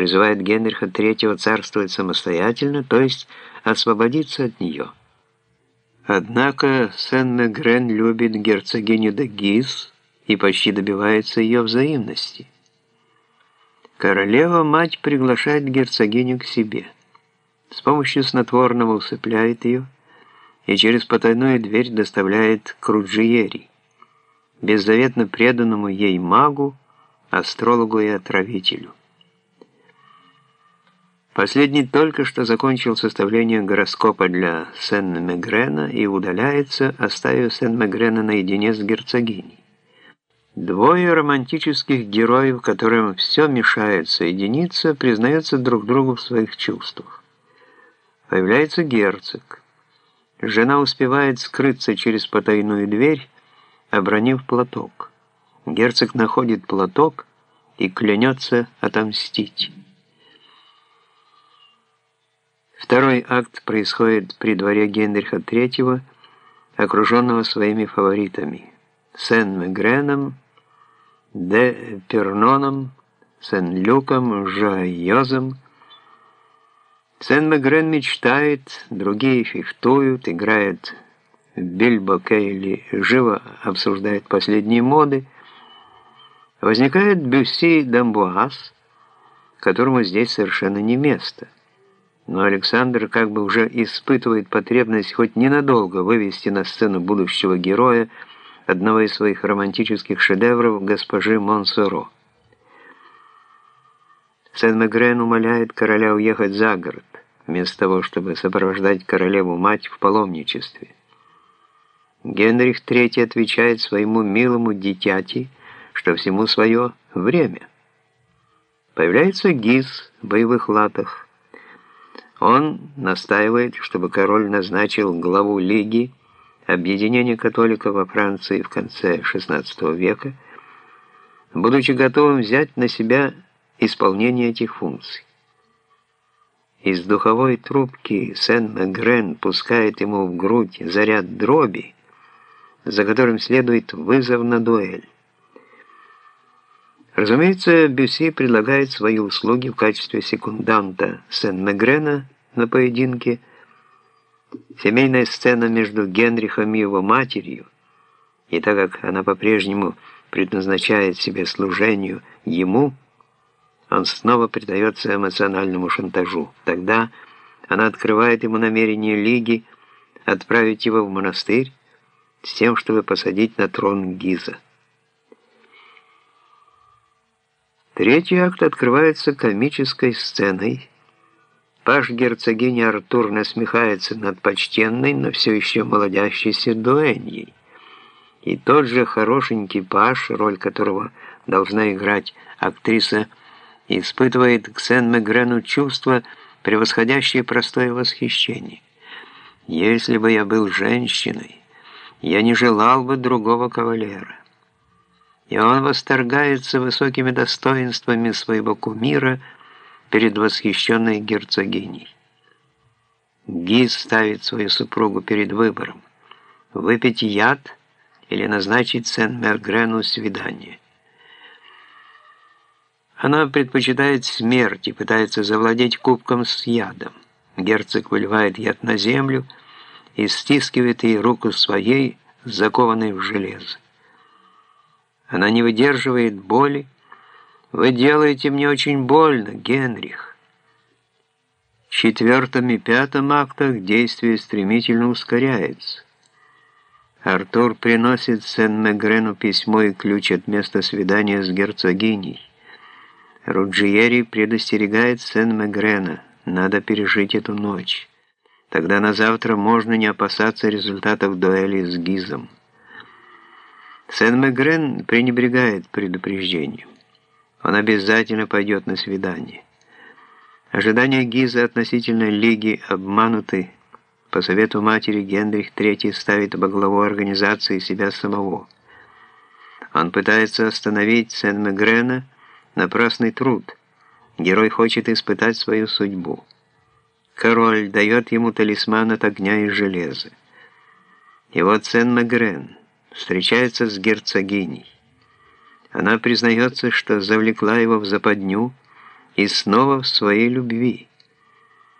призывает Генриха III царствовать самостоятельно, то есть освободиться от нее. Однако Сен-Мегрен любит герцогиню де Гиз и почти добивается ее взаимности. Королева-мать приглашает герцогиню к себе. С помощью снотворного усыпляет ее и через потайную дверь доставляет к Руджиери, беззаветно преданному ей магу, астрологу и отравителю. Последний только что закончил составление гороскопа для Сен-Мегрена и удаляется, оставив Сен-Мегрена наедине с герцогиней. Двое романтических героев, которым все мешает соединиться, признаются друг другу в своих чувствах. Появляется герцог. Жена успевает скрыться через потайную дверь, обронив платок. Герцог находит платок и клянется отомстить. Второй акт происходит при дворе Генриха III, окруженного своими фаворитами Сен-Мегреном, Де Перноном, Сен-Люком, Жайозом. Сен-Мегрен мечтает, другие фехтуют, играют Бильбо Кейли, живо обсуждает последние моды. Возникает Бюсси Дамбуаз, которому здесь совершенно не место – но Александр как бы уже испытывает потребность хоть ненадолго вывести на сцену будущего героя одного из своих романтических шедевров госпожи Монсоро. Сен-Мегрен умоляет короля уехать за город, вместо того, чтобы сопровождать королеву-мать в паломничестве. Генрих III отвечает своему милому дитяти, что всему свое время. Появляется Гиз в боевых латах, он настаивает, чтобы король назначил главу Лиги, объединения католиков во Франции в конце XVI века, будучи готовым взять на себя исполнение этих функций. Из духовой трубки Сен-Мегрен пускает ему в грудь заряд дроби, за которым следует вызов на дуэль. Разумеется, Бюсси предлагает свои услуги в качестве секунданта Сен-Мегрена на поединке. Семейная сцена между Генрихом и его матерью, и так как она по-прежнему предназначает себе служению ему, он снова предается эмоциональному шантажу. Тогда она открывает ему намерение Лиги отправить его в монастырь с тем, чтобы посадить на трон Гиза. Третий акт открывается комической сценой. Паш герцогини Артур насмехается над почтенной, но все еще молодящейся дуэньей. И тот же хорошенький Паш, роль которого должна играть актриса, испытывает к Сен-Мегрену чувство, превосходящее простое восхищение. «Если бы я был женщиной, я не желал бы другого кавалера» и он восторгается высокими достоинствами своего кумира перед восхищенной герцогиней. Гиз ставит свою супругу перед выбором – выпить яд или назначить Сен-Мергрену свидание. Она предпочитает смерть и пытается завладеть кубком с ядом. Герцог выливает яд на землю и стискивает ей руку своей, закованной в железо. Она не выдерживает боли. Вы делаете мне очень больно, Генрих. В четвертом и пятом актах действие стремительно ускоряется. Артур приносит Сен-Мегрену письмо и ключ от места свидания с герцогиней. Руджиери предостерегает Сен-Мегрена. Надо пережить эту ночь. Тогда на завтра можно не опасаться результатов дуэли с Гизом. Сен-Мегрен пренебрегает предупреждением. Он обязательно пойдет на свидание. Ожидания Гиза относительно Лиги обмануты. По совету матери Генрих III ставит во главу организации себя самого. Он пытается остановить Сен-Мегрена, напрасный труд. Герой хочет испытать свою судьбу. Король дает ему талисман от огня и железа. И вот Сен-Мегрен – встречается с герцогиней. Она признается, что завлекла его в западню, и снова в своей любви.